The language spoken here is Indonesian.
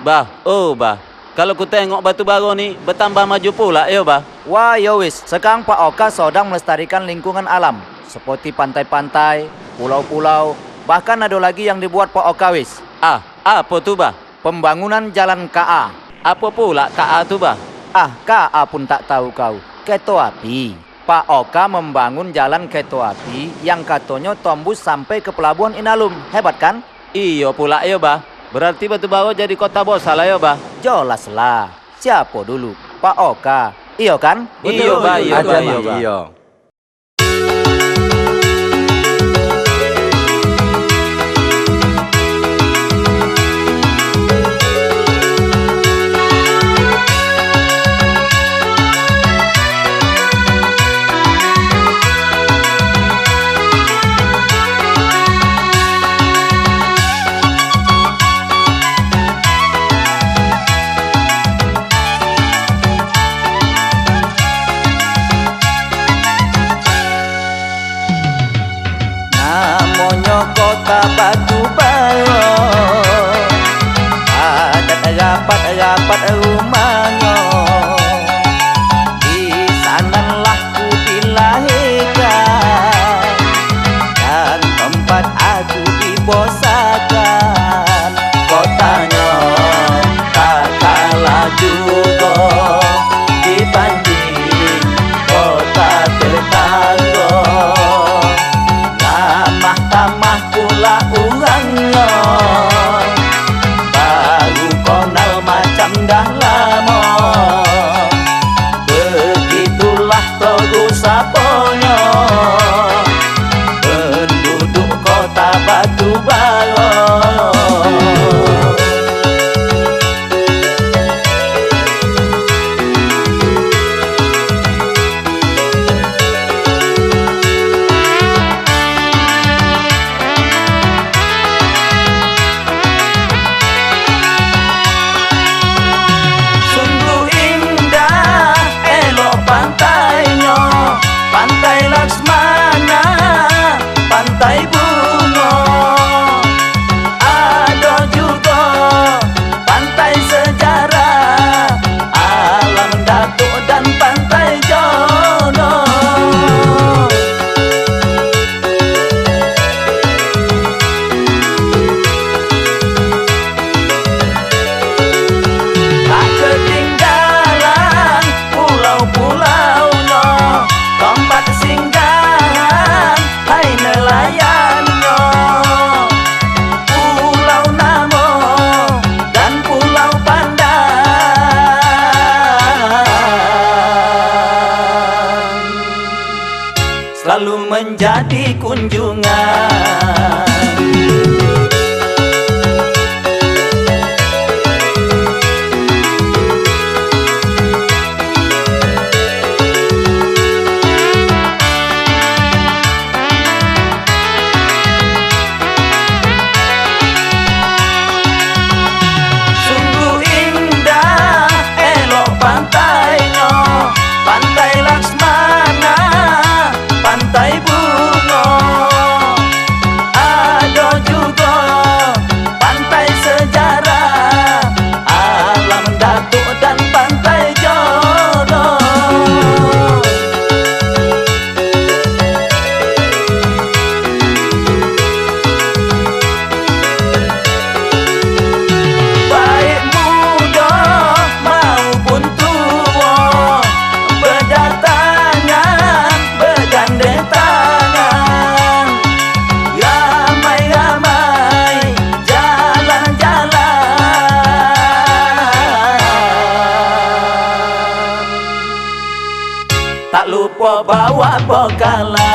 Bah, oh bah. Kalau ku tengok batu baru ni bertambah maju pula ya bah. Wah, yowis. Sekarang Pak Oka sedang melestarikan lingkungan alam. Seperti pantai-pantai, pulau-pulau, bahkan ada lagi yang dibuat Pak Oka wis. Ah, apa tu bah? Pembangunan jalan KA. Apa pula KA tu bah? Ah, KA pun tak tahu kau. Keto api. Pak Oka membangun jalan keto api yang katanya tembus sampai ke pelabuhan Inalum. Hebat kan? Iyo pula ya bah. Berarti batu baru jadi kota bos lah ya bah. Jelaslah. Siapa dulu? Pak Oka. Iyo kan? Iyo bah, iyo bah, iyo bah. Iya. sabor Selalu menjadi kunjungan Bawa bá.